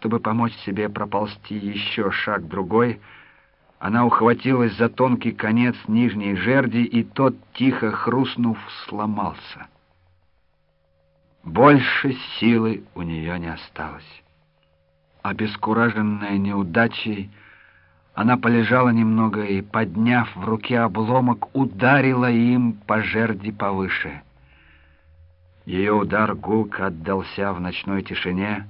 чтобы помочь себе проползти еще шаг-другой, она ухватилась за тонкий конец нижней жерди, и тот, тихо хрустнув, сломался. Больше силы у нее не осталось. Обескураженная неудачей, она полежала немного и, подняв в руке обломок, ударила им по жерди повыше. Ее удар гулко отдался в ночной тишине,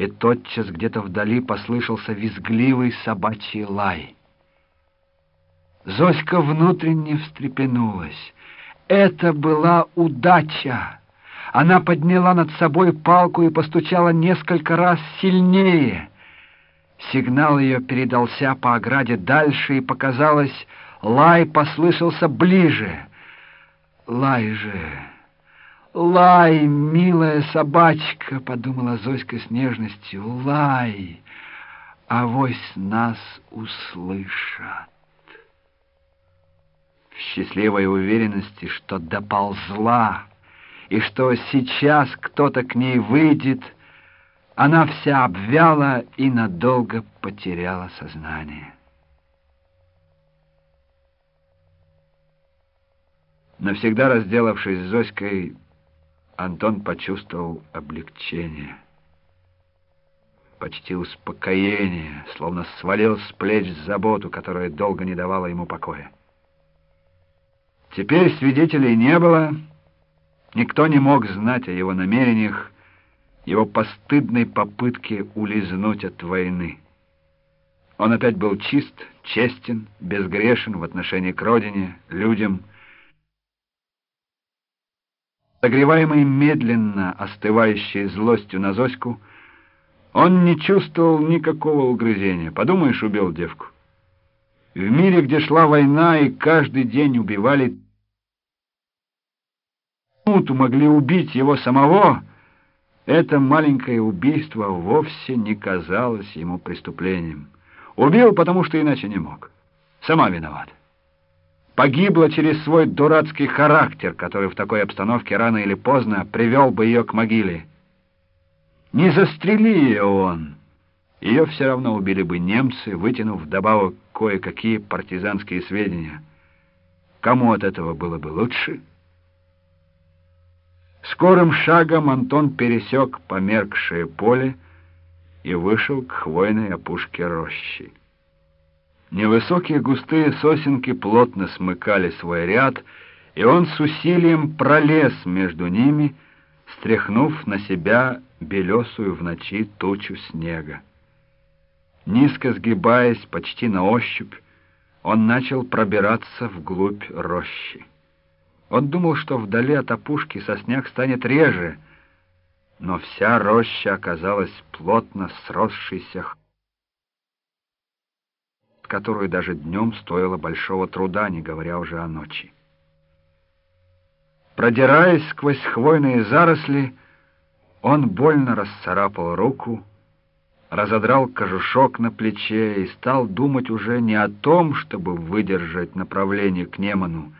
и тотчас где-то вдали послышался визгливый собачий лай. Зоська внутренне встрепенулась. Это была удача! Она подняла над собой палку и постучала несколько раз сильнее. Сигнал ее передался по ограде дальше, и показалось, лай послышался ближе. Лай же... «Лай, милая собачка!» — подумала Зоська с нежностью. «Лай! Авось нас услышат!» В счастливой уверенности, что доползла и что сейчас кто-то к ней выйдет, она вся обвяла и надолго потеряла сознание. Навсегда разделавшись с Зоськой, Антон почувствовал облегчение, почти успокоение, словно свалил с плеч заботу, которая долго не давала ему покоя. Теперь свидетелей не было, — Никто не мог знать о его намерениях, его постыдной попытке улизнуть от войны. Он опять был чист, честен, безгрешен в отношении к родине, людям. Согреваемый медленно остывающей злостью на Зоську, он не чувствовал никакого угрызения. Подумаешь, убил девку. В мире, где шла война и каждый день убивали минуту могли убить его самого, это маленькое убийство вовсе не казалось ему преступлением. Убил, потому что иначе не мог. Сама виновата. Погибла через свой дурацкий характер, который в такой обстановке рано или поздно привел бы ее к могиле. Не застрели ее он. Ее все равно убили бы немцы, вытянув вдобавок кое-какие партизанские сведения. Кому от этого было бы лучше — Скорым шагом Антон пересек померкшее поле и вышел к хвойной опушке рощи. Невысокие густые сосенки плотно смыкали свой ряд, и он с усилием пролез между ними, стряхнув на себя белесую в ночи тучу снега. Низко сгибаясь почти на ощупь, он начал пробираться вглубь рощи. Он думал, что вдали от опушки сосняк станет реже, но вся роща оказалась плотно сросшейся, которую даже днем стоило большого труда, не говоря уже о ночи. Продираясь сквозь хвойные заросли, он больно расцарапал руку, разодрал кожушок на плече и стал думать уже не о том, чтобы выдержать направление к Неману,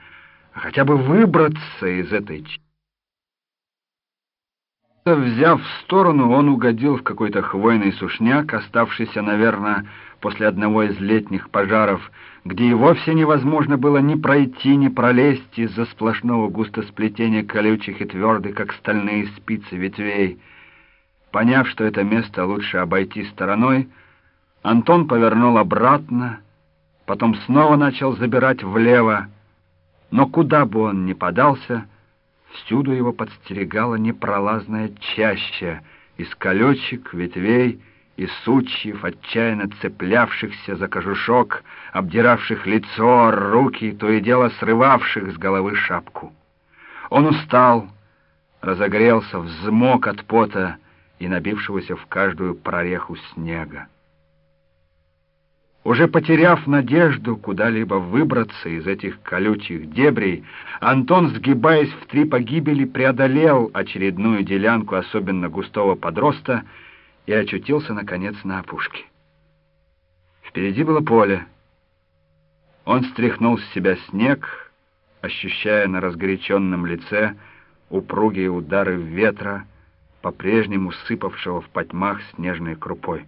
а хотя бы выбраться из этой Взяв в сторону, он угодил в какой-то хвойный сушняк, оставшийся, наверное, после одного из летних пожаров, где и вовсе невозможно было ни пройти, ни пролезть из-за сплошного густосплетения колючих и твердых, как стальные спицы ветвей. Поняв, что это место лучше обойти стороной, Антон повернул обратно, потом снова начал забирать влево, но куда бы он ни подался, всюду его подстерегала непролазная чаща из колючек, ветвей и сучьев, отчаянно цеплявшихся за кожушок, обдиравших лицо, руки, то и дело срывавших с головы шапку. Он устал, разогрелся, взмок от пота и набившегося в каждую прореху снега. Уже потеряв надежду куда-либо выбраться из этих колючих дебрей, Антон, сгибаясь в три погибели, преодолел очередную делянку особенно густого подроста и очутился, наконец, на опушке. Впереди было поле. Он стряхнул с себя снег, ощущая на разгоряченном лице упругие удары ветра, по-прежнему сыпавшего в потьмах снежной крупой.